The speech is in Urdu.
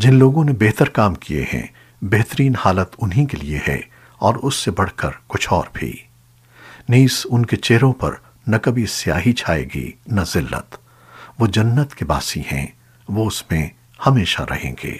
جن لوگوں نے بہتر کام کیے ہیں، بہترین حالت انہی کے لیے ہے، اور اس سے بڑھ کر کچھ اور بھی۔ نیس ان کے چہروں پر نہ کبھی سیاہی چھائے گی، نہ ذلت۔ وہ جنت کے باسی ہیں، وہ اس میں ہمیشہ رہیں گے۔